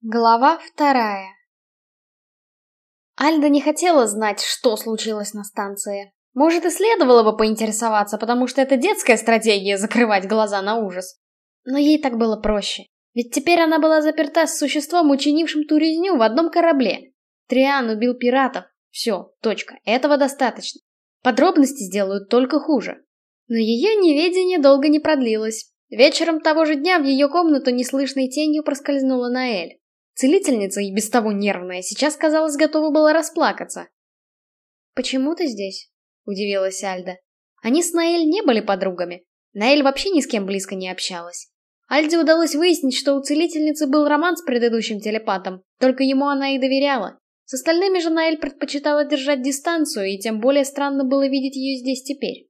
Глава вторая Альда не хотела знать, что случилось на станции. Может, и следовало бы поинтересоваться, потому что это детская стратегия закрывать глаза на ужас. Но ей так было проще. Ведь теперь она была заперта с существом, учинившим ту резню в одном корабле. Триан убил пиратов. Все, точка. Этого достаточно. Подробности сделают только хуже. Но ее неведение долго не продлилось. Вечером того же дня в ее комнату неслышной тенью проскользнула Наэль. Целительница, и без того нервная, сейчас, казалось, готова была расплакаться. «Почему ты здесь?» — удивилась Альда. Они с Наэль не были подругами. Наэль вообще ни с кем близко не общалась. Альде удалось выяснить, что у целительницы был роман с предыдущим телепатом, только ему она и доверяла. С остальными же Наэль предпочитала держать дистанцию, и тем более странно было видеть ее здесь теперь.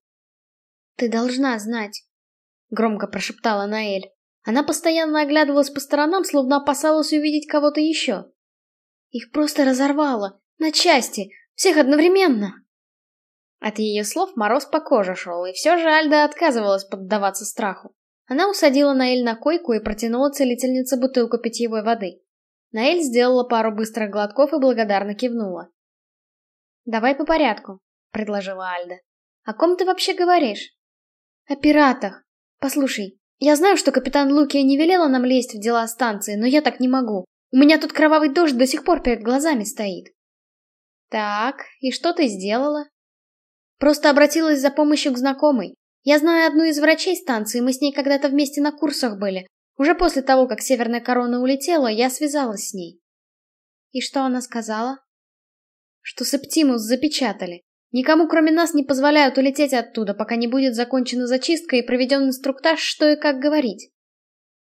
«Ты должна знать», — громко прошептала Наэль. Она постоянно оглядывалась по сторонам, словно опасалась увидеть кого-то еще. Их просто разорвало. На части. Всех одновременно. От ее слов мороз по коже шел, и все же Альда отказывалась поддаваться страху. Она усадила Наэль на койку и протянула целительнице бутылку питьевой воды. Наэль сделала пару быстрых глотков и благодарно кивнула. «Давай по порядку», — предложила Альда. «О ком ты вообще говоришь?» «О пиратах. Послушай, я знаю, что капитан Лукия не велела нам лезть в дела станции, но я так не могу. У меня тут кровавый дождь до сих пор перед глазами стоит. Так, и что ты сделала? Просто обратилась за помощью к знакомой. Я знаю одну из врачей станции, мы с ней когда-то вместе на курсах были. Уже после того, как Северная Корона улетела, я связалась с ней. И что она сказала? Что Септимус запечатали. Никому, кроме нас, не позволяют улететь оттуда, пока не будет закончена зачистка и проведен инструктаж, что и как говорить.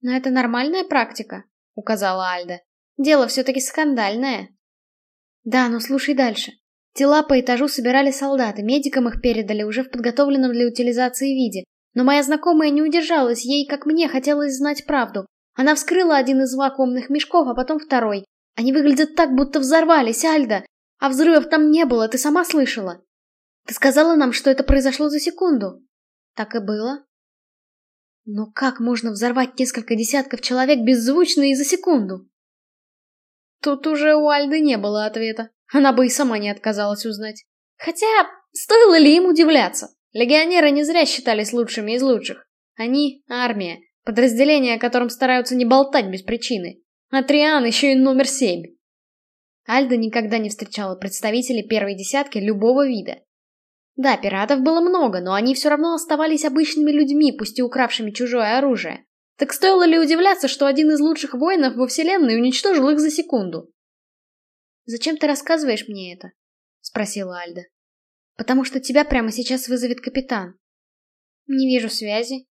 Но это нормальная практика, указала Альда. Дело все-таки скандальное. Да, но слушай дальше. Тела по этажу собирали солдаты, медикам их передали уже в подготовленном для утилизации виде. Но моя знакомая не удержалась, ей, как мне, хотелось знать правду. Она вскрыла один из вакуумных мешков, а потом второй. Они выглядят так, будто взорвались, Альда. А взрывов там не было, ты сама слышала. Ты сказала нам, что это произошло за секунду. Так и было. Но как можно взорвать несколько десятков человек беззвучно и за секунду? Тут уже у Альды не было ответа. Она бы и сама не отказалась узнать. Хотя, стоило ли им удивляться? Легионеры не зря считались лучшими из лучших. Они — армия, подразделение, о котором стараются не болтать без причины. А Триан еще и номер семь. Альда никогда не встречала представителей первой десятки любого вида. Да, пиратов было много, но они все равно оставались обычными людьми, пусть и укравшими чужое оружие. Так стоило ли удивляться, что один из лучших воинов во вселенной уничтожил их за секунду? «Зачем ты рассказываешь мне это?» — спросила Альда. «Потому что тебя прямо сейчас вызовет капитан». «Не вижу связи».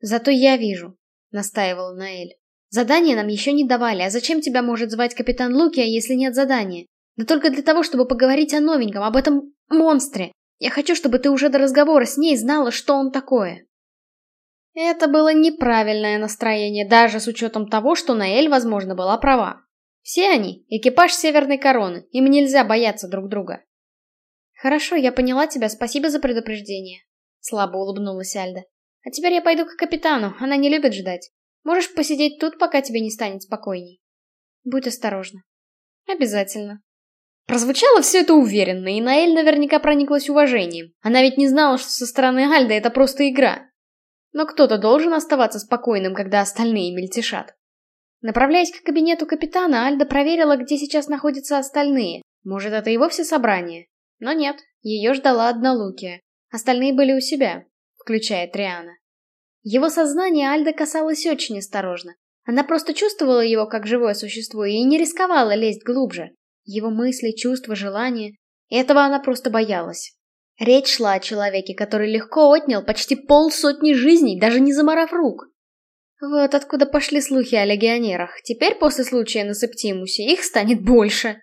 «Зато я вижу», — настаивала Наэль. Задание нам еще не давали, а зачем тебя может звать капитан Лукия, если нет задания? Да только для того, чтобы поговорить о новеньком, об этом монстре. Я хочу, чтобы ты уже до разговора с ней знала, что он такое. Это было неправильное настроение, даже с учетом того, что Наэль, возможно, была права. Все они — экипаж Северной Короны, им нельзя бояться друг друга. Хорошо, я поняла тебя, спасибо за предупреждение. Слабо улыбнулась Альда. А теперь я пойду к капитану, она не любит ждать. Можешь посидеть тут, пока тебе не станет спокойней. Будь осторожна. Обязательно. Прозвучало все это уверенно, и Наэль наверняка прониклась уважением. Она ведь не знала, что со стороны Альда это просто игра. Но кто-то должен оставаться спокойным, когда остальные мельтешат. Направляясь к кабинету капитана, Альда проверила, где сейчас находятся остальные. Может, это и вовсе собрание? Но нет, ее ждала одна Лукия. Остальные были у себя, включая Триана. Его сознание Альда касалось очень осторожно. Она просто чувствовала его как живое существо и не рисковала лезть глубже. Его мысли, чувства, желания. Этого она просто боялась. Речь шла о человеке, который легко отнял почти полсотни жизней, даже не заморав рук. Вот откуда пошли слухи о легионерах. Теперь, после случая на Септимусе, их станет больше.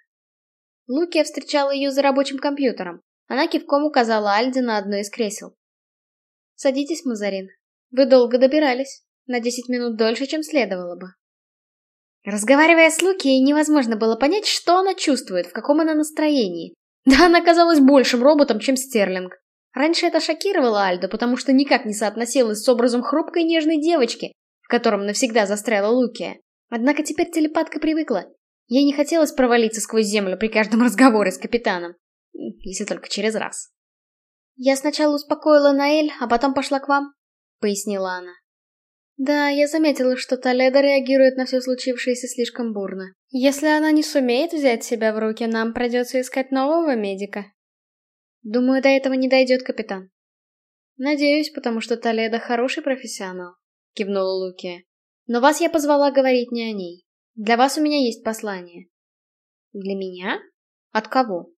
Лукия встречала ее за рабочим компьютером. Она кивком указала Альде на одно из кресел. «Садитесь, Мазарин. Вы долго добирались. На десять минут дольше, чем следовало бы. Разговаривая с Луки, невозможно было понять, что она чувствует, в каком она настроении. Да она казалась большим роботом, чем Стерлинг. Раньше это шокировало Альду, потому что никак не соотносилось с образом хрупкой нежной девочки, в котором навсегда застряла Лукия. Однако теперь телепатка привыкла. Ей не хотелось провалиться сквозь землю при каждом разговоре с капитаном. Если только через раз. «Я сначала успокоила Наэль, а потом пошла к вам», — пояснила она. Да, я заметила, что Толедо реагирует на все случившееся слишком бурно. Если она не сумеет взять себя в руки, нам придется искать нового медика. Думаю, до этого не дойдет, капитан. Надеюсь, потому что Толедо хороший профессионал, кивнула Лукия. Но вас я позвала говорить не о ней. Для вас у меня есть послание. Для меня? От кого?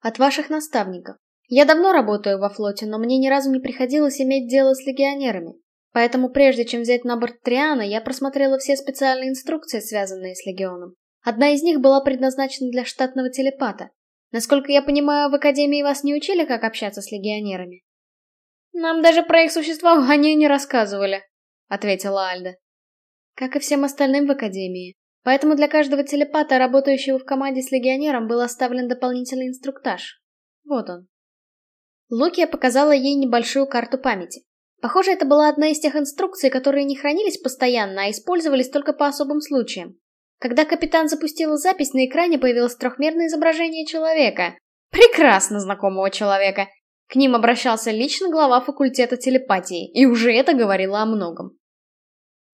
От ваших наставников. Я давно работаю во флоте, но мне ни разу не приходилось иметь дело с легионерами. Поэтому прежде чем взять на борт Триана, я просмотрела все специальные инструкции, связанные с Легионом. Одна из них была предназначена для штатного телепата. Насколько я понимаю, в Академии вас не учили, как общаться с легионерами? Нам даже про их существование не рассказывали, ответила Альда. Как и всем остальным в Академии. Поэтому для каждого телепата, работающего в команде с легионером, был оставлен дополнительный инструктаж. Вот он. Лукия показала ей небольшую карту памяти. Похоже, это была одна из тех инструкций, которые не хранились постоянно, а использовались только по особым случаям. Когда капитан запустил запись, на экране появилось трехмерное изображение человека. Прекрасно знакомого человека. К ним обращался лично глава факультета телепатии, и уже это говорило о многом.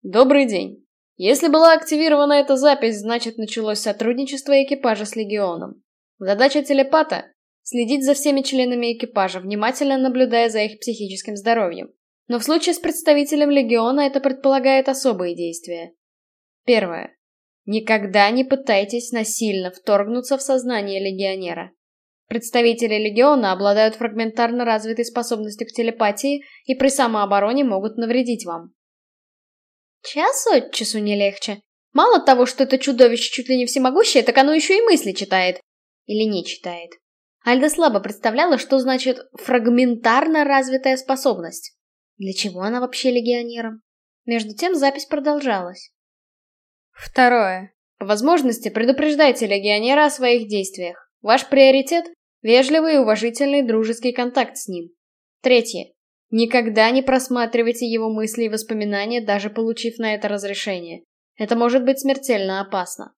Добрый день. Если была активирована эта запись, значит началось сотрудничество экипажа с Легионом. Задача телепата — следить за всеми членами экипажа, внимательно наблюдая за их психическим здоровьем. Но в случае с представителем Легиона это предполагает особые действия. Первое. Никогда не пытайтесь насильно вторгнуться в сознание легионера. Представители Легиона обладают фрагментарно развитой способностью к телепатии и при самообороне могут навредить вам. Час от часу не легче. Мало того, что это чудовище чуть ли не всемогущее, так оно еще и мысли читает. Или не читает. Альда слабо представляла, что значит «фрагментарно развитая способность». Для чего она вообще легионером? Между тем запись продолжалась. Второе. По возможности предупреждайте легионера о своих действиях. Ваш приоритет – вежливый и уважительный дружеский контакт с ним. Третье. Никогда не просматривайте его мысли и воспоминания, даже получив на это разрешение. Это может быть смертельно опасно.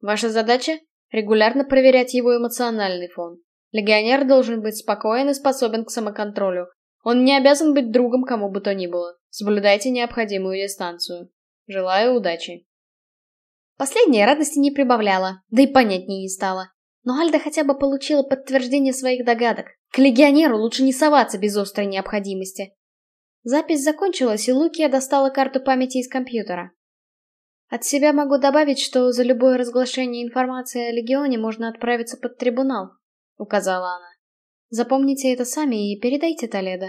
Ваша задача – регулярно проверять его эмоциональный фон. Легионер должен быть спокоен и способен к самоконтролю, он не обязан быть другом кому бы то ни было. Соблюдайте необходимую дистанцию. Желаю удачи. Последняя радости не прибавляла, да и понятнее не стало. Но Альда хотя бы получила подтверждение своих догадок. К легионеру лучше не соваться без острой необходимости. Запись закончилась, и Лукия достала карту памяти из компьютера. От себя могу добавить, что за любое разглашение информации о Легионе можно отправиться под трибунал, указала она. Запомните это сами и передайте Толедо.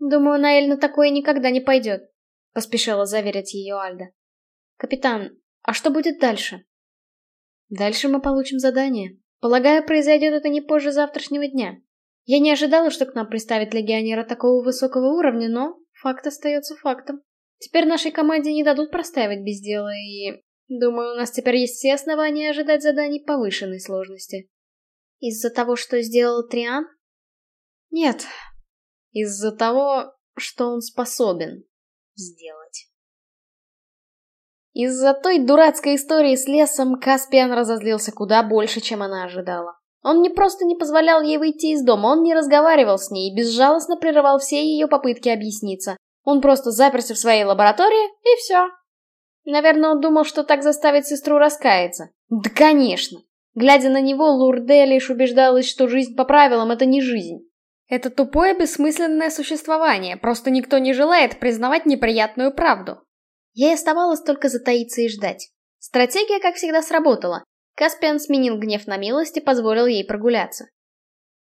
Думаю, Наэль на такое никогда не пойдет, поспешила заверить ее Альда. Капитан, а что будет дальше? Дальше мы получим задание. Полагаю, произойдет это не позже завтрашнего дня. Я не ожидала, что к нам приставят легионера такого высокого уровня, но факт остается фактом. Теперь нашей команде не дадут простаивать без дела, и... Думаю, у нас теперь есть все основания ожидать заданий повышенной сложности. Из-за того, что сделал Триан? Нет. Из-за того, что он способен сделать. Из-за той дурацкой истории с лесом Каспиан разозлился куда больше, чем она ожидала. Он не просто не позволял ей выйти из дома, он не разговаривал с ней и безжалостно прерывал все ее попытки объясниться. Он просто заперся в своей лаборатории, и все. Наверное, он думал, что так заставит сестру раскаяться. Да, конечно. Глядя на него, Лурде лишь убеждалась, что жизнь по правилам — это не жизнь. Это тупое бессмысленное существование, просто никто не желает признавать неприятную правду. Ей оставалось только затаиться и ждать. Стратегия, как всегда, сработала. Каспиан сменил гнев на милость и позволил ей прогуляться.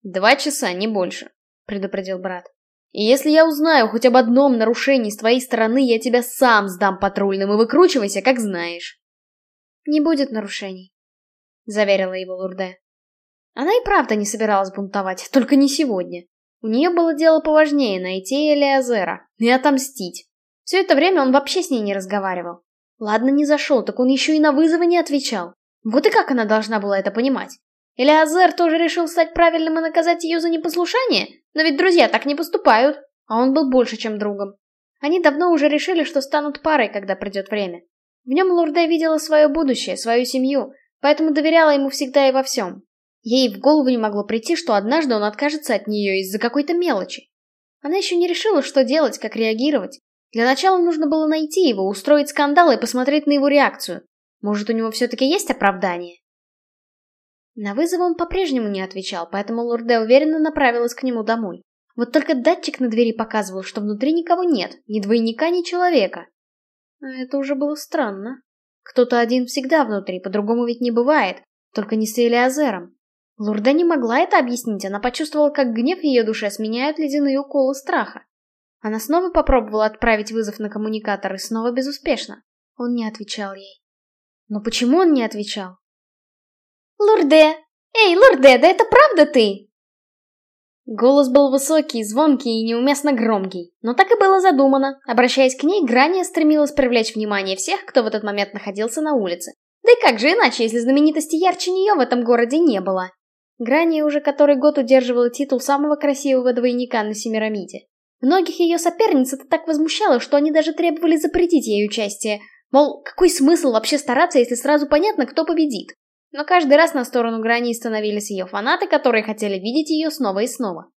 «Два часа, не больше», — предупредил брат. «И если я узнаю хоть об одном нарушении с твоей стороны, я тебя сам сдам патрульным и выкручивайся, как знаешь». «Не будет нарушений», заверила его Лурде. Она и правда не собиралась бунтовать, только не сегодня. У нее было дело поважнее найти Элиазера и отомстить. Все это время он вообще с ней не разговаривал. Ладно, не зашел, так он еще и на вызовы не отвечал. Вот и как она должна была это понимать? Элиазер тоже решил стать правильным и наказать ее за непослушание? Но ведь друзья так не поступают, а он был больше, чем другом. Они давно уже решили, что станут парой, когда придет время. В нем Лурде видела свое будущее, свою семью, поэтому доверяла ему всегда и во всем. Ей в голову не могло прийти, что однажды он откажется от нее из-за какой-то мелочи. Она еще не решила, что делать, как реагировать. Для начала нужно было найти его, устроить скандал и посмотреть на его реакцию. Может, у него все-таки есть оправдание? На вызов он по-прежнему не отвечал, поэтому Лурде уверенно направилась к нему домой. Вот только датчик на двери показывал, что внутри никого нет, ни двойника, ни человека. А это уже было странно. Кто-то один всегда внутри, по-другому ведь не бывает, только не с Элиазером. Лурда не могла это объяснить, она почувствовала, как гнев в ее душе сменяют ледяные уколы страха. Она снова попробовала отправить вызов на коммуникатор и снова безуспешно. Он не отвечал ей. Но почему он не отвечал? «Лурде! Эй, Лурде, да это правда ты?» Голос был высокий, звонкий и неуместно громкий, но так и было задумано. Обращаясь к ней, Грания стремилась привлечь внимание всех, кто в этот момент находился на улице. Да и как же иначе, если знаменитости ярче нее в этом городе не было? Грания уже который год удерживала титул самого красивого двойника на Семирамиде. Многих ее соперниц это так возмущало, что они даже требовали запретить ей участие. Мол, какой смысл вообще стараться, если сразу понятно, кто победит? Но каждый раз на сторону Грании становились ее фанаты, которые хотели видеть ее снова и снова.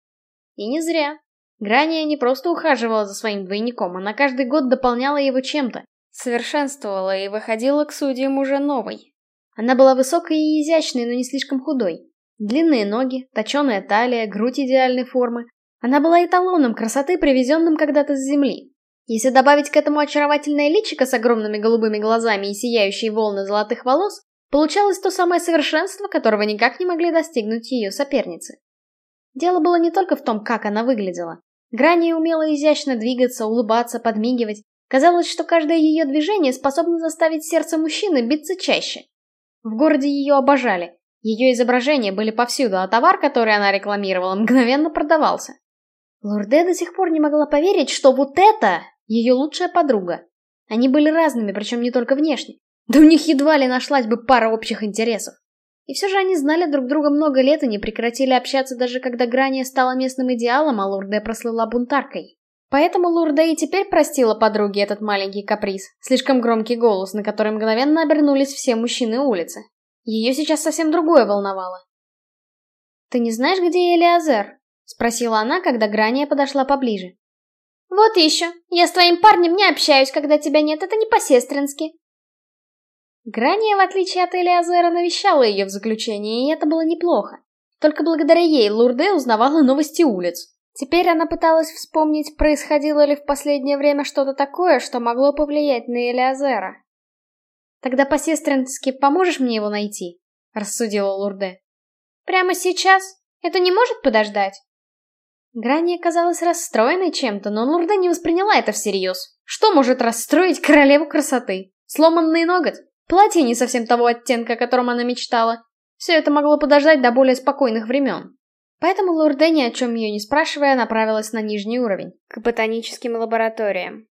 И не зря. Грания не просто ухаживала за своим двойником, она каждый год дополняла его чем-то, совершенствовала и выходила к судьям уже новой. Она была высокой и изящной, но не слишком худой. Длинные ноги, точеная талия, грудь идеальной формы. Она была эталоном красоты, привезенным когда-то с земли. Если добавить к этому очаровательное личико с огромными голубыми глазами и сияющие волны золотых волос, получалось то самое совершенство, которого никак не могли достигнуть ее соперницы. Дело было не только в том, как она выглядела. Грани умела изящно двигаться, улыбаться, подмигивать. Казалось, что каждое ее движение способно заставить сердце мужчины биться чаще. В городе ее обожали, ее изображения были повсюду, а товар, который она рекламировала, мгновенно продавался. Лурде до сих пор не могла поверить, что вот это ее лучшая подруга. Они были разными, причем не только внешне. Да у них едва ли нашлась бы пара общих интересов. И все же они знали друг друга много лет и не прекратили общаться даже когда Грания стала местным идеалом, а Лурде прослыла бунтаркой. Поэтому Лурде и теперь простила подруге этот маленький каприз, слишком громкий голос, на который мгновенно обернулись все мужчины улицы. Ее сейчас совсем другое волновало. «Ты не знаешь, где Элиазер?» — спросила она, когда Грания подошла поближе. «Вот еще. Я с твоим парнем не общаюсь, когда тебя нет, это не по-сестрински». Грания, в отличие от Элиазера, навещала ее в заключении, и это было неплохо. Только благодаря ей Лурде узнавала новости улиц. Теперь она пыталась вспомнить, происходило ли в последнее время что-то такое, что могло повлиять на Элиазера. «Тогда по-сестрински поможешь мне его найти?» — рассудила Лурде. «Прямо сейчас? Это не может подождать?» Грани казалась расстроенной чем-то, но Лурде не восприняла это всерьез. Что может расстроить королеву красоты? Сломанный ноготь? Платье не совсем того оттенка, о котором она мечтала. Все это могло подождать до более спокойных времен. Поэтому Лурде, ни о чем ее не спрашивая, направилась на нижний уровень, к ботаническим лабораториям.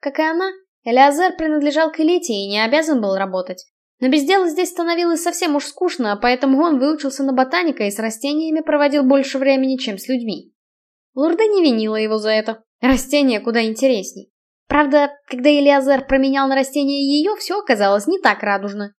Как и она, Элиазер принадлежал к элите и не обязан был работать. Но без дела здесь становилось совсем уж скучно, поэтому он выучился на ботаника и с растениями проводил больше времени, чем с людьми. Лурда не винила его за это. Растения куда интересней. Правда, когда Элиазер променял на растения ее, все оказалось не так радужно.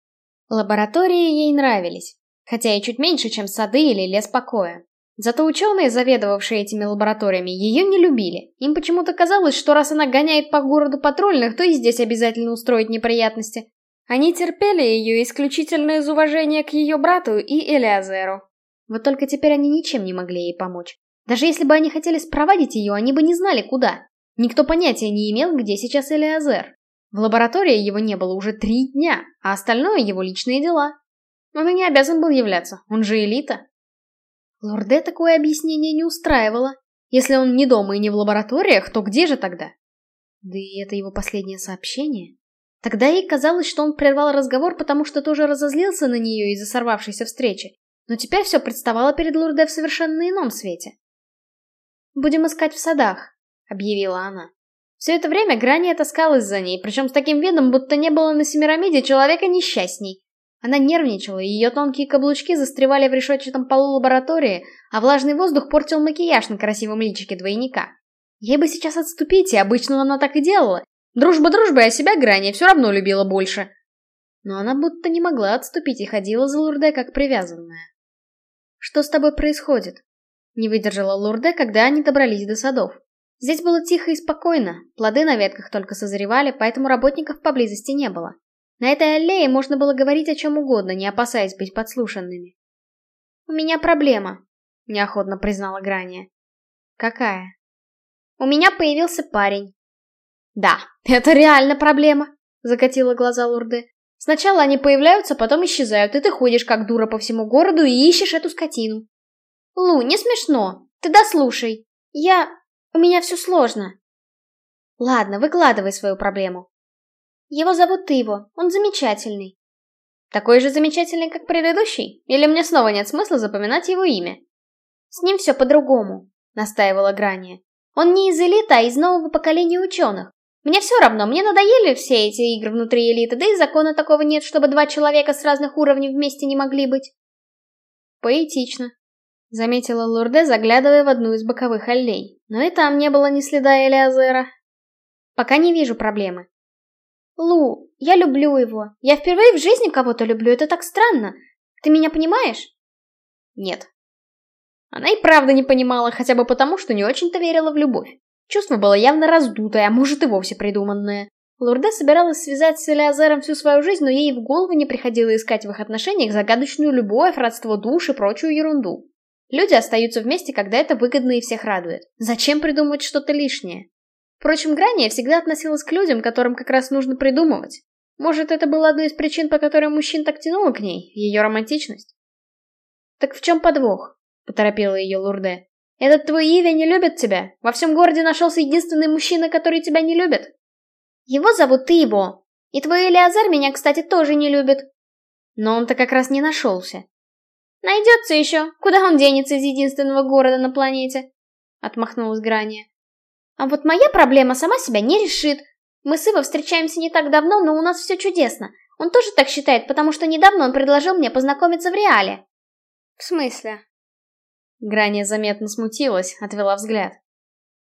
Лаборатории ей нравились, хотя и чуть меньше, чем сады или лес покоя. Зато ученые, заведовавшие этими лабораториями, ее не любили. Им почему-то казалось, что раз она гоняет по городу патрульных, то и здесь обязательно устроить неприятности. Они терпели ее исключительно из уважения к ее брату и Элиазеру. Вот только теперь они ничем не могли ей помочь. Даже если бы они хотели спровадить ее, они бы не знали, куда. Никто понятия не имел, где сейчас Элиазер. В лаборатории его не было уже три дня, а остальное его личные дела. Он и не обязан был являться, он же элита. Лорде такое объяснение не устраивало. Если он не дома и не в лабораториях, то где же тогда? Да и это его последнее сообщение. Тогда ей казалось, что он прервал разговор, потому что тоже разозлился на нее из-за сорвавшейся встречи. Но теперь все представало перед Лурде в совершенно ином свете. «Будем искать в садах», — объявила она. Все это время Грани таскалась за ней, причем с таким видом, будто не было на Семирамиде человека несчастней. Она нервничала, ее тонкие каблучки застревали в решетчатом полу лаборатории, а влажный воздух портил макияж на красивом личике двойника. Ей бы сейчас отступить, и обычно она так и делала. Дружба дружбой, а себя Грани все равно любила больше. Но она будто не могла отступить и ходила за Лурде как привязанная. «Что с тобой происходит?» Не выдержала Лурде, когда они добрались до садов. Здесь было тихо и спокойно, плоды на ветках только созревали, поэтому работников поблизости не было. На этой аллее можно было говорить о чем угодно, не опасаясь быть подслушанными. «У меня проблема», — неохотно признала Грания. «Какая?» «У меня появился парень». «Да, это реально проблема», — закатила глаза Лурде. «Сначала они появляются, потом исчезают, и ты ходишь как дура по всему городу и ищешь эту скотину». «Лу, не смешно. Ты дослушай. Я... У меня все сложно». «Ладно, выкладывай свою проблему». «Его зовут Иво. Он замечательный». «Такой же замечательный, как предыдущий? Или мне снова нет смысла запоминать его имя?» «С ним все по-другому», — настаивала Грания. «Он не из элиты, а из нового поколения ученых. Мне все равно, мне надоели все эти игры внутри элиты, да и закона такого нет, чтобы два человека с разных уровней вместе не могли быть». «Поэтично», Заметила Лурде, заглядывая в одну из боковых аллей. Но и там не было ни следа Элиазера. Пока не вижу проблемы. Лу, я люблю его. Я впервые в жизни кого-то люблю, это так странно. Ты меня понимаешь? Нет. Она и правда не понимала, хотя бы потому, что не очень-то верила в любовь. Чувство было явно раздутое, а может и вовсе придуманное. Лурде собиралась связать с Элиазером всю свою жизнь, но ей в голову не приходило искать в их отношениях загадочную любовь, родство душ и прочую ерунду. Люди остаются вместе, когда это выгодно и всех радует. Зачем придумывать что-то лишнее? Впрочем, Грания всегда относилась к людям, которым как раз нужно придумывать. Может, это была одной из причин, по которой мужчин так тянуло к ней, ее романтичность? «Так в чем подвох?» — поторопила ее Лурде. «Этот твой Ивя не любит тебя? Во всем городе нашелся единственный мужчина, который тебя не любит?» «Его зовут Ибо. И твой Элиазар меня, кстати, тоже не любит». Но он-то как раз не нашелся. Найдется еще. Куда он денется из единственного города на планете? Отмахнулась Грания. А вот моя проблема сама себя не решит. Мы с Иво встречаемся не так давно, но у нас все чудесно. Он тоже так считает, потому что недавно он предложил мне познакомиться в реале. В смысле? Грания заметно смутилась, отвела взгляд.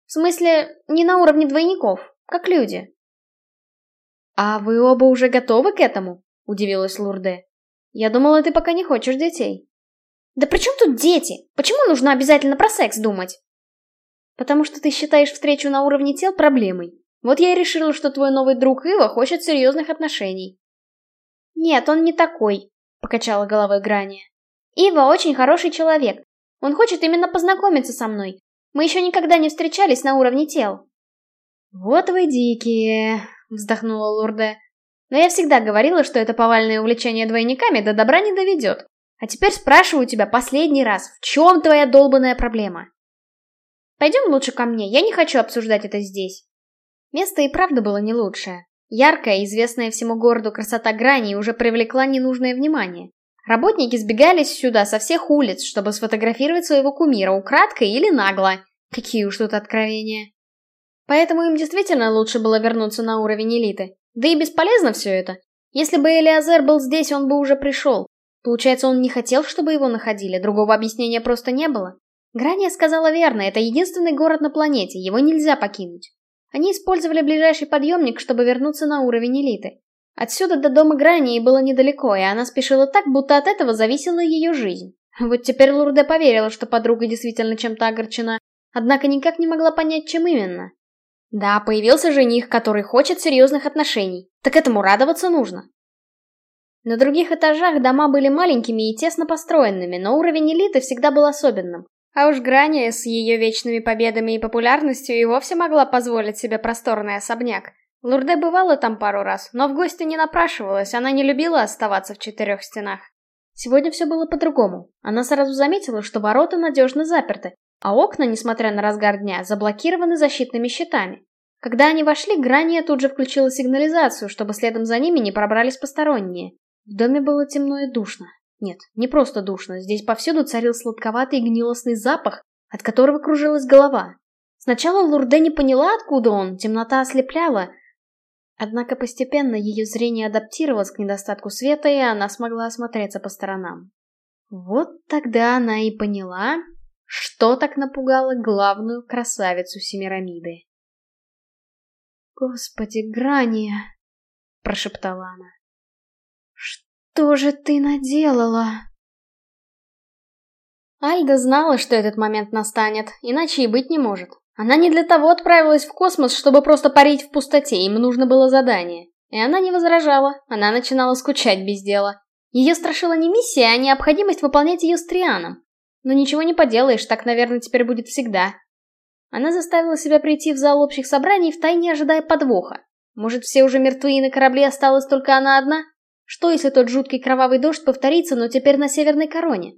В смысле, не на уровне двойников, как люди. А вы оба уже готовы к этому? Удивилась Лурде. Я думала, ты пока не хочешь детей. Да при чем тут дети? Почему нужно обязательно про секс думать? Потому что ты считаешь встречу на уровне тел проблемой. Вот я и решила, что твой новый друг Ива хочет серьезных отношений. Нет, он не такой, покачала головой Грани. Ива очень хороший человек. Он хочет именно познакомиться со мной. Мы еще никогда не встречались на уровне тел. Вот вы дикие, вздохнула Лурде. Но я всегда говорила, что это повальное увлечение двойниками до добра не доведет. А теперь спрашиваю тебя последний раз, в чем твоя долбанная проблема? Пойдем лучше ко мне, я не хочу обсуждать это здесь. Место и правда было не лучшее. Яркая, известная всему городу красота грани уже привлекла ненужное внимание. Работники сбегались сюда со всех улиц, чтобы сфотографировать своего кумира украдкой или нагло. Какие уж тут откровения. Поэтому им действительно лучше было вернуться на уровень элиты. Да и бесполезно все это. Если бы Элиазер был здесь, он бы уже пришел. Получается, он не хотел, чтобы его находили, другого объяснения просто не было. Грания сказала верно, это единственный город на планете, его нельзя покинуть. Они использовали ближайший подъемник, чтобы вернуться на уровень элиты. Отсюда до дома Грании было недалеко, и она спешила так, будто от этого зависела ее жизнь. Вот теперь Лурде поверила, что подруга действительно чем-то огорчена, однако никак не могла понять, чем именно. Да, появился жених, который хочет серьезных отношений. Так этому радоваться нужно. На других этажах дома были маленькими и тесно построенными, но уровень элиты всегда был особенным. А уж Грания с ее вечными победами и популярностью и вовсе могла позволить себе просторный особняк. Лурде бывала там пару раз, но в гости не напрашивалась, она не любила оставаться в четырех стенах. Сегодня все было по-другому. Она сразу заметила, что ворота надежно заперты, а окна, несмотря на разгар дня, заблокированы защитными щитами. Когда они вошли, Грания тут же включила сигнализацию, чтобы следом за ними не пробрались посторонние. В доме было темно и душно. Нет, не просто душно, здесь повсюду царил сладковатый гнилостный запах, от которого кружилась голова. Сначала Лурде не поняла, откуда он, темнота ослепляла. Однако постепенно ее зрение адаптировалось к недостатку света, и она смогла осмотреться по сторонам. Вот тогда она и поняла, что так напугало главную красавицу Семирамиды. Господи, Грания, прошептала она. Что же ты наделала? Альда знала, что этот момент настанет, иначе и быть не может. Она не для того отправилась в космос, чтобы просто парить в пустоте, им нужно было задание. И она не возражала, она начинала скучать без дела. Ее страшила не миссия, а необходимость выполнять ее с Трианом. Но ничего не поделаешь, так, наверное, теперь будет всегда. Она заставила себя прийти в зал общих собраний, втайне ожидая подвоха. Может, все уже мертвы и на корабле осталась только она одна? Что, если тот жуткий кровавый дождь повторится, но теперь на Северной Короне?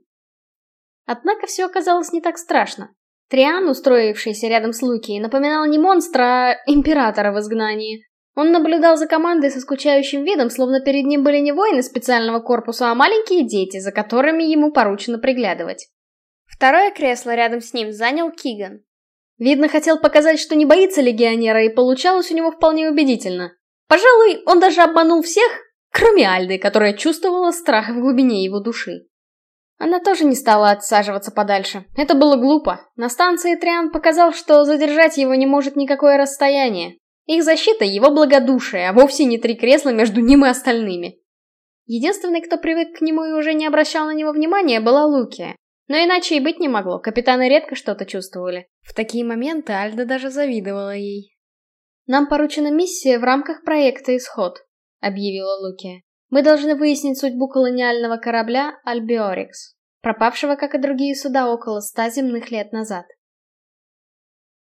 Однако все оказалось не так страшно. Триан, устроившийся рядом с Луки, напоминал не монстра, а императора в изгнании. Он наблюдал за командой со скучающим видом, словно перед ним были не воины специального корпуса, а маленькие дети, за которыми ему поручено приглядывать. Второе кресло рядом с ним занял Киган. Видно, хотел показать, что не боится легионера, и получалось у него вполне убедительно. Пожалуй, он даже обманул всех, кроме Альды, которая чувствовала страх в глубине его души. Она тоже не стала отсаживаться подальше. Это было глупо. На станции Триан показал, что задержать его не может никакое расстояние. Их защита — его благодушие, а вовсе не три кресла между ним и остальными. Единственный, кто привык к нему и уже не обращал на него внимания, была Лукия. Но иначе и быть не могло, капитаны редко что-то чувствовали. В такие моменты Альда даже завидовала ей. «Нам поручена миссия в рамках проекта «Исход», — объявила Лукия. Мы должны выяснить судьбу колониального корабля Альбиорикс, пропавшего, как и другие суда, около ста земных лет назад.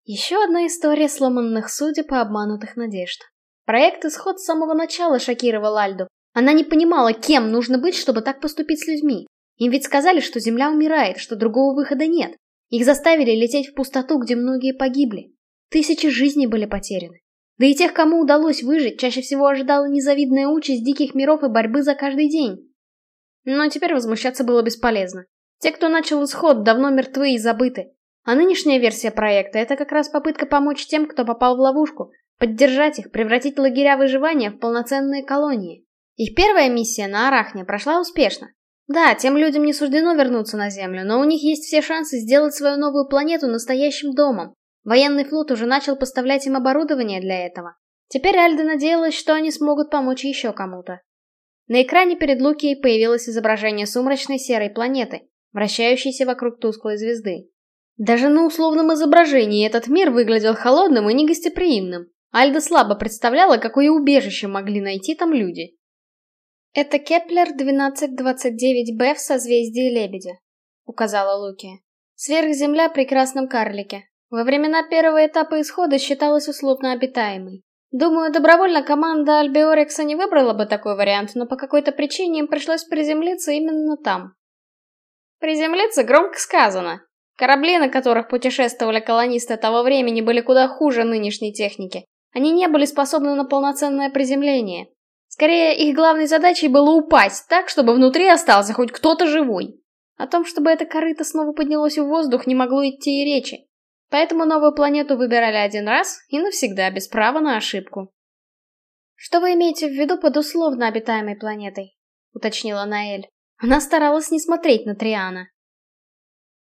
Еще одна история сломанных судеб и обманутых надежд. Проект «Исход» с самого начала шокировал Альду. Она не понимала, кем нужно быть, чтобы так поступить с людьми. Им ведь сказали, что Земля умирает, что другого выхода нет. Их заставили лететь в пустоту, где многие погибли. Тысячи жизней были потеряны. Да и тех, кому удалось выжить, чаще всего ожидала незавидная участь диких миров и борьбы за каждый день. Но теперь возмущаться было бесполезно. Те, кто начал исход, давно мертвы и забыты. А нынешняя версия проекта — это как раз попытка помочь тем, кто попал в ловушку, поддержать их, превратить лагеря выживания в полноценные колонии. Их первая миссия на Арахне прошла успешно. Да, тем людям не суждено вернуться на Землю, но у них есть все шансы сделать свою новую планету настоящим домом, Военный флот уже начал поставлять им оборудование для этого. Теперь Альда надеялась, что они смогут помочь еще кому-то. На экране перед Лукией появилось изображение сумрачной серой планеты, вращающейся вокруг тусклой звезды. Даже на условном изображении этот мир выглядел холодным и негостеприимным. Альда слабо представляла, какое убежище могли найти там люди. «Это Кеплер 1229b в созвездии Лебедя», — указала Лукия. «Сверхземля при Красном Карлике. Во времена первого этапа исхода считалась условно обитаемой. Думаю, добровольно команда Альбиорекса не выбрала бы такой вариант, но по какой-то причине им пришлось приземлиться именно там. Приземлиться громко сказано. Корабли, на которых путешествовали колонисты того времени, были куда хуже нынешней техники. Они не были способны на полноценное приземление. Скорее, их главной задачей было упасть так, чтобы внутри остался хоть кто-то живой. О том, чтобы это корыто снова поднялось в воздух, не могло идти и речи. Поэтому новую планету выбирали один раз и навсегда, без права на ошибку. «Что вы имеете в виду под условно обитаемой планетой?» — уточнила Наэль. Она старалась не смотреть на Триана.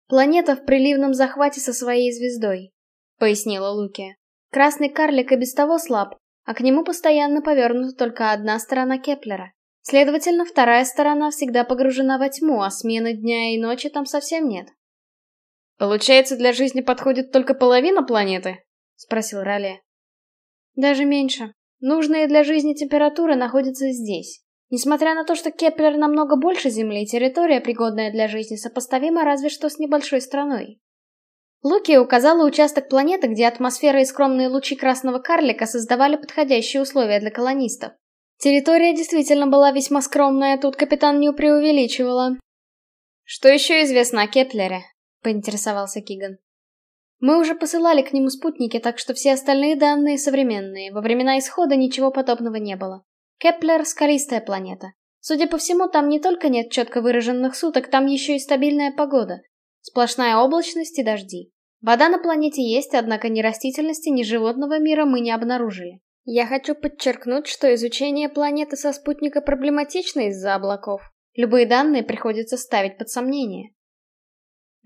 «Планета в приливном захвате со своей звездой», — пояснила Луки. «Красный карлик и без того слаб, а к нему постоянно повернута только одна сторона Кеплера. Следовательно, вторая сторона всегда погружена во тьму, а смены дня и ночи там совсем нет. «Получается, для жизни подходит только половина планеты?» — спросил Роле. «Даже меньше. Нужная для жизни температура находится здесь. Несмотря на то, что Кеплер намного больше Земли, территория, пригодная для жизни, сопоставима разве что с небольшой страной. Лукия указала участок планеты, где атмосфера и скромные лучи красного карлика создавали подходящие условия для колонистов. Территория действительно была весьма скромная, тут капитан не преувеличивала. Что еще известно о Кеплере? — поинтересовался Киган. «Мы уже посылали к нему спутники, так что все остальные данные современные. Во времена исхода ничего подобного не было. Кеплер — скалистая планета. Судя по всему, там не только нет четко выраженных суток, там еще и стабильная погода. Сплошная облачность и дожди. Вода на планете есть, однако ни растительности, ни животного мира мы не обнаружили. Я хочу подчеркнуть, что изучение планеты со спутника проблематично из-за облаков. Любые данные приходится ставить под сомнение.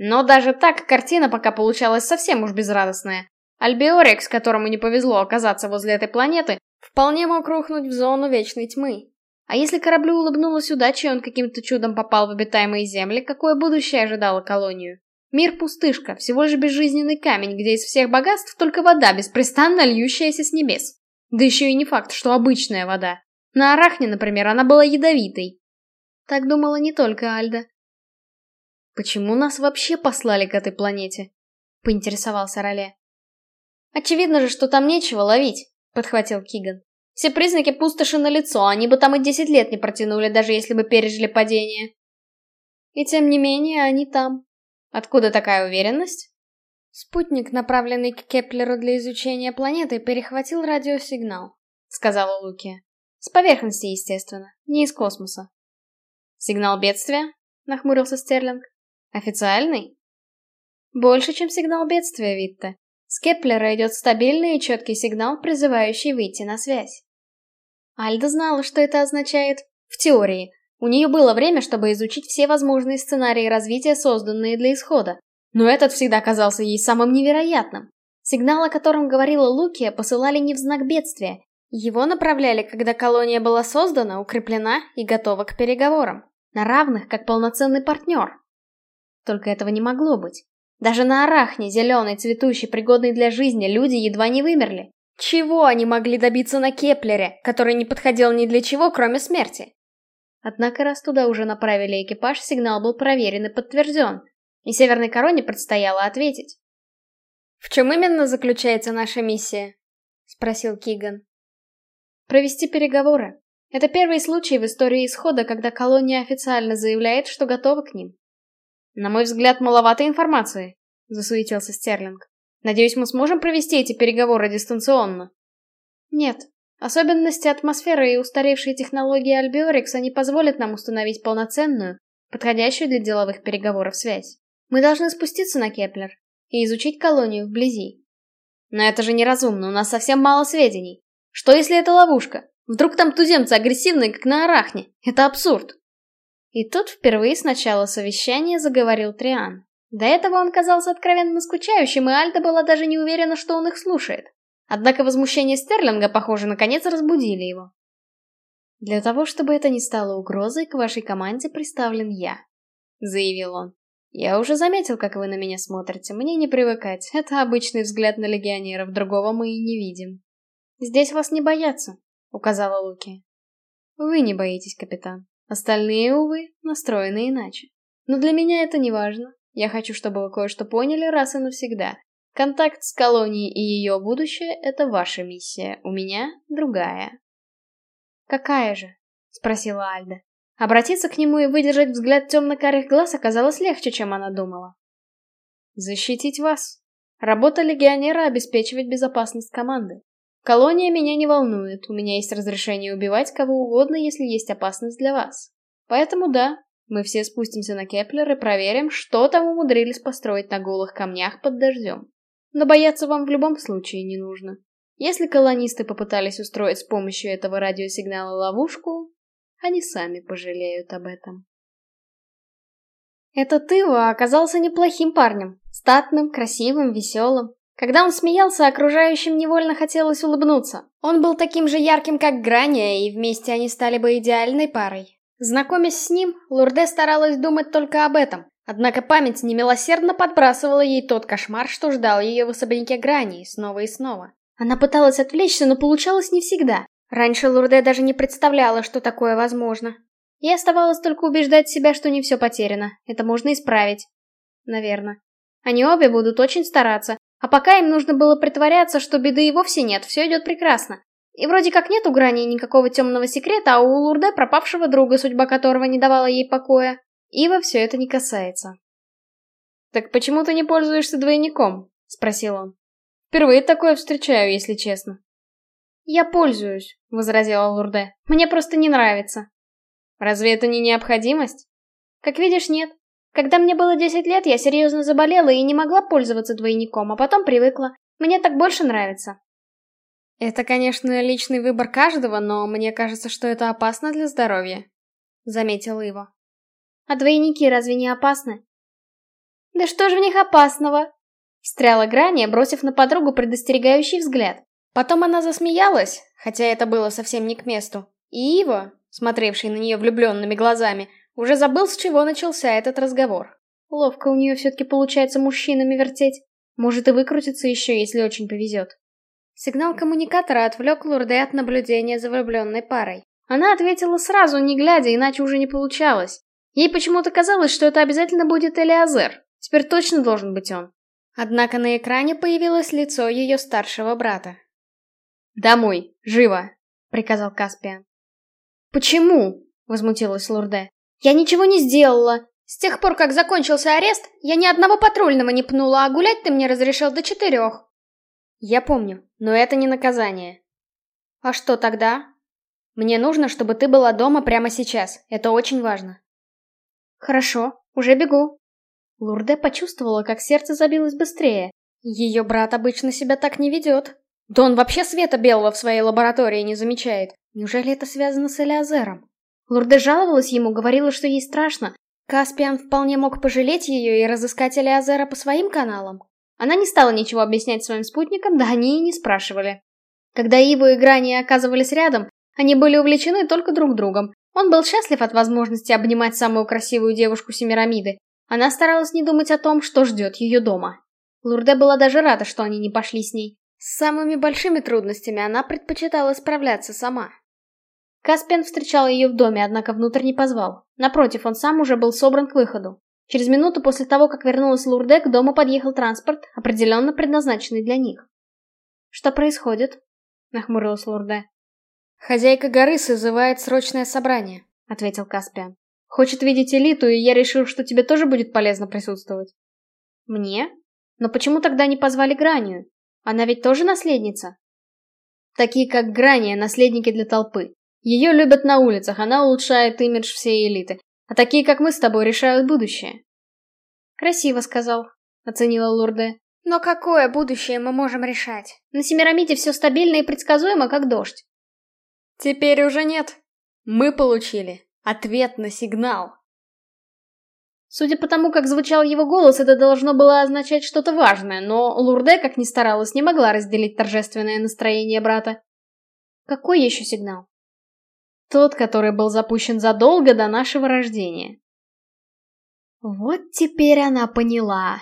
Но даже так картина пока получалась совсем уж безрадостная. Альбиорекс, которому не повезло оказаться возле этой планеты, вполне мог рухнуть в зону вечной тьмы. А если кораблю улыбнулась удача, и он каким-то чудом попал в обитаемые земли, какое будущее ожидало колонию? Мир пустышка, всего лишь безжизненный камень, где из всех богатств только вода, беспрестанно льющаяся с небес. Да еще и не факт, что обычная вода. На Арахне, например, она была ядовитой. Так думала не только Альда. «Почему нас вообще послали к этой планете?» — поинтересовался Роле. «Очевидно же, что там нечего ловить», — подхватил Киган. «Все признаки пустоши на лицо, они бы там и десять лет не протянули, даже если бы пережили падение». «И тем не менее, они там. Откуда такая уверенность?» Спутник, направленный к Кеплеру для изучения планеты, перехватил радиосигнал, сказала Луки. С поверхности, естественно, не из космоса. Сигнал бедствия? Нахмурился Стерлинг. Официальный? Больше, чем сигнал бедствия, Витте. С Кеплера идет стабильный и четкий сигнал, призывающий выйти на связь. Альда знала, что это означает. В теории. У нее было время, чтобы изучить все возможные сценарии развития, созданные для исхода. Но этот всегда казался ей самым невероятным. Сигнал, о котором говорила Лукия, посылали не в знак бедствия. Его направляли, когда колония была создана, укреплена и готова к переговорам. На равных, как полноценный партнер. Только этого не могло быть. Даже на Арахне, зеленой, цветущей, пригодной для жизни, люди едва не вымерли. Чего они могли добиться на Кеплере, который не подходил ни для чего, кроме смерти? Однако раз туда уже направили экипаж, сигнал был проверен и подтвержден, и Северной Короне предстояло ответить. «В чем именно заключается наша миссия?» — спросил Киган. «Провести переговоры. Это первый случай в истории исхода, когда колония официально заявляет, что готова к ним. «На мой взгляд, маловато информации», — засуетился Стерлинг. «Надеюсь, мы сможем провести эти переговоры дистанционно?» «Нет. Особенности атмосферы и устаревшие технологии Альбиорикса не позволят нам установить полноценную, подходящую для деловых переговоров связь. Мы должны спуститься на Кеплер и изучить колонию вблизи. Но это же неразумно, у нас совсем мало сведений. Что если это ловушка? Вдруг там туземцы агрессивные, как на Арахне? Это абсурд. И тут впервые с начала совещания заговорил Триан. До этого он казался откровенно скучающим, и Альда была даже не уверена, что он их слушает. Однако возмущение Стерлинга, похоже, наконец разбудило его. «Для того, чтобы это не стало угрозой, к вашей команде представлен я», — заявил он. «Я уже заметил, как вы на меня смотрите, мне не привыкать, это обычный взгляд на легионеров, другого мы и не видим». «Здесь вас не боятся», — указала Луки. «Вы не боитесь, капитан», Остальные, увы, настроены иначе. Но для меня это не важно. Я хочу, чтобы вы кое-что поняли раз и навсегда. Контакт с колонией и ее будущее — это ваша миссия, у меня другая. «Какая же?» — спросила Альда. Обратиться к нему и выдержать взгляд темно-карих глаз оказалось легче, чем она думала. «Защитить вас. Работа легионера — обеспечивать безопасность команды. Колония меня не волнует, у меня есть разрешение убивать кого угодно, если есть опасность для вас. Поэтому да, мы все спустимся на Кеплер и проверим, что там умудрились построить на голых камнях под дождем. Но бояться вам в любом случае не нужно. Если колонисты попытались устроить с помощью этого радиосигнала ловушку, они сами пожалеют об этом. Этот Ива оказался неплохим парнем. Статным, красивым, веселым. Когда он смеялся, окружающим невольно хотелось улыбнуться. Он был таким же ярким, как Грания, и вместе они стали бы идеальной парой. Знакомясь с ним, Лурде старалась думать только об этом. Однако память немилосердно подбрасывала ей тот кошмар, что ждал ее в особняке Грании снова и снова. Она пыталась отвлечься, но получалось не всегда. Раньше Лурде даже не представляла, что такое возможно. И оставалось только убеждать себя, что не все потеряно. Это можно исправить. Наверное. Они обе будут очень стараться, а пока им нужно было притворяться, что беды и вовсе нет, все идет прекрасно. И вроде как нет у Грани никакого темного секрета, а у Лурде пропавшего друга, судьба которого не давала ей покоя. Ива все это не касается. «Так почему ты не пользуешься двойником?» — спросил он. «Впервые такое встречаю, если честно». «Я пользуюсь», — возразила Лурде. «Мне просто не нравится». «Разве это не необходимость?» «Как видишь, нет. Когда мне было 10 лет, я серьезно заболела и не могла пользоваться двойником, а потом привыкла. Мне так больше нравится. Это, конечно, личный выбор каждого, но мне кажется, что это опасно для здоровья. Заметил его. А двойники разве не опасны? Да что же в них опасного? Встряла Грания, бросив на подругу предостерегающий взгляд. Потом она засмеялась, хотя это было совсем не к месту. И Ива, смотревший на нее влюбленными глазами, уже забыл, с чего начался этот разговор. Ловко у нее все-таки получается мужчинами вертеть. Может и выкрутиться еще, если очень повезет. Сигнал коммуникатора отвлек Лурде от наблюдения за влюбленной парой. Она ответила сразу, не глядя, иначе уже не получалось. Ей почему-то казалось, что это обязательно будет Элиазер. Теперь точно должен быть он. Однако на экране появилось лицо ее старшего брата. «Домой, живо!» — приказал Каспиан. «Почему?» — возмутилась Лурде. «Я ничего не сделала. С тех пор, как закончился арест, я ни одного патрульного не пнула, а гулять ты мне разрешил до четырех». «Я помню, но это не наказание». «А что тогда?» «Мне нужно, чтобы ты была дома прямо сейчас. Это очень важно». «Хорошо, уже бегу». Лурде почувствовала, как сердце забилось быстрее. Ее брат обычно себя так не ведет. Да он вообще света белого в своей лаборатории не замечает. Неужели это связано с Элиазером? Лурде жаловалась ему, говорила, что ей страшно. Каспиан вполне мог пожалеть ее и разыскать Элиазера по своим каналам. Она не стала ничего объяснять своим спутникам, да они и не спрашивали. Когда Иву и Грани оказывались рядом, они были увлечены только друг другом. Он был счастлив от возможности обнимать самую красивую девушку Семирамиды, она старалась не думать о том, что ждет ее дома. Лурде была даже рада, что они не пошли с ней. С самыми большими трудностями она предпочитала справляться сама. Каспиан встречал ее в доме, однако внутрь не позвал. Напротив, он сам уже был собран к выходу. Через минуту после того, как вернулась Лурде, к дому подъехал транспорт, определенно предназначенный для них. «Что происходит?» — нахмурилась Лурде. «Хозяйка горы созывает срочное собрание», — ответил Каспиан. Хочет видеть элиту, и я решил, что тебе тоже будет полезно присутствовать. Мне? Но почему тогда не позвали Гранию? Она ведь тоже наследница? Такие как Грания, наследники для толпы. Ее любят на улицах, она улучшает имидж всей элиты. А такие, как мы с тобой, решают будущее. Красиво сказал, оценила Лурде. Но какое будущее мы можем решать? На Семирамите все стабильно и предсказуемо, как дождь. Теперь уже нет. Мы получили Ответ на сигнал. Судя по тому, как звучал его голос, это должно было означать что-то важное, но Лурде, как ни старалась, не могла разделить торжественное настроение брата. Какой еще сигнал? Тот, который был запущен задолго до нашего рождения. Вот теперь она поняла,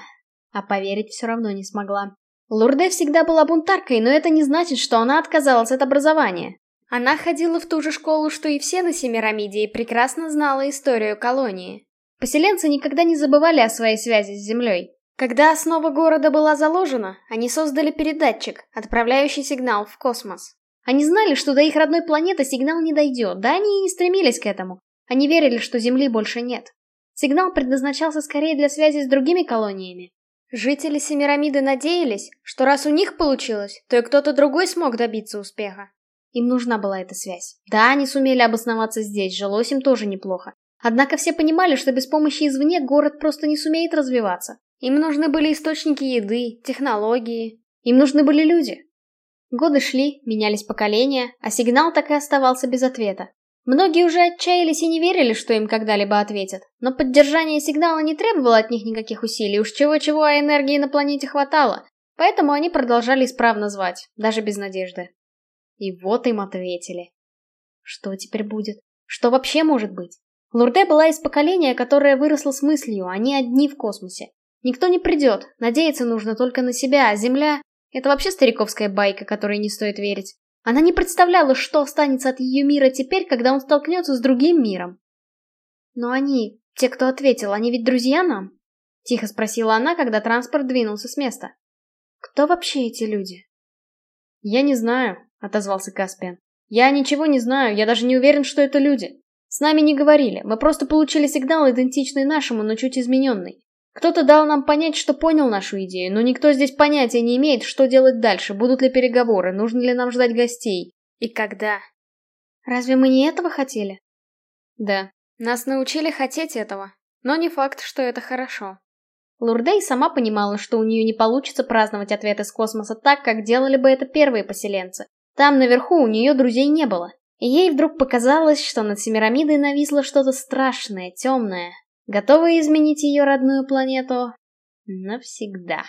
а поверить все равно не смогла. Лурде всегда была бунтаркой, но это не значит, что она отказалась от образования. Она ходила в ту же школу, что и все на Семирамиде, и прекрасно знала историю колонии. Поселенцы никогда не забывали о своей связи с землей. Когда основа города была заложена, они создали передатчик, отправляющий сигнал в космос. Они знали, что до их родной планеты сигнал не дойдет, да они и не стремились к этому. Они верили, что Земли больше нет. Сигнал предназначался скорее для связи с другими колониями. Жители Семирамиды надеялись, что раз у них получилось, то и кто-то другой смог добиться успеха. Им нужна была эта связь. Да, они сумели обосноваться здесь, жилось им тоже неплохо. Однако все понимали, что без помощи извне город просто не сумеет развиваться. Им нужны были источники еды, технологии. Им нужны были люди. Годы шли, менялись поколения, а сигнал так и оставался без ответа. Многие уже отчаялись и не верили, что им когда-либо ответят. Но поддержание сигнала не требовало от них никаких усилий, уж чего-чего, а энергии на планете хватало. Поэтому они продолжали исправно звать, даже без надежды. И вот им ответили. Что теперь будет? Что вообще может быть? Лурде была из поколения, которое выросло с мыслью, они одни в космосе. Никто не придет, надеяться нужно только на себя, а Земля — это вообще стариковская байка, которой не стоит верить. Она не представляла, что останется от ее мира теперь, когда он столкнется с другим миром. Но они, те, кто ответил, они ведь друзья нам? Тихо спросила она, когда транспорт двинулся с места. Кто вообще эти люди? Я не знаю, — отозвался Каспиан. «Я ничего не знаю, я даже не уверен, что это люди. С нами не говорили, мы просто получили сигнал, идентичный нашему, но чуть измененный. Кто-то дал нам понять, что понял нашу идею, но никто здесь понятия не имеет, что делать дальше, будут ли переговоры, нужно ли нам ждать гостей. И когда. Разве мы не этого хотели? Да, нас научили хотеть этого, но не факт, что это хорошо. Лурдей сама понимала, что у нее не получится праздновать ответ из космоса так, как делали бы это первые поселенцы. Там наверху у нее друзей не было. И ей вдруг показалось, что над Семирамидой нависло что-то страшное, темное, готовое изменить ее родную планету навсегда.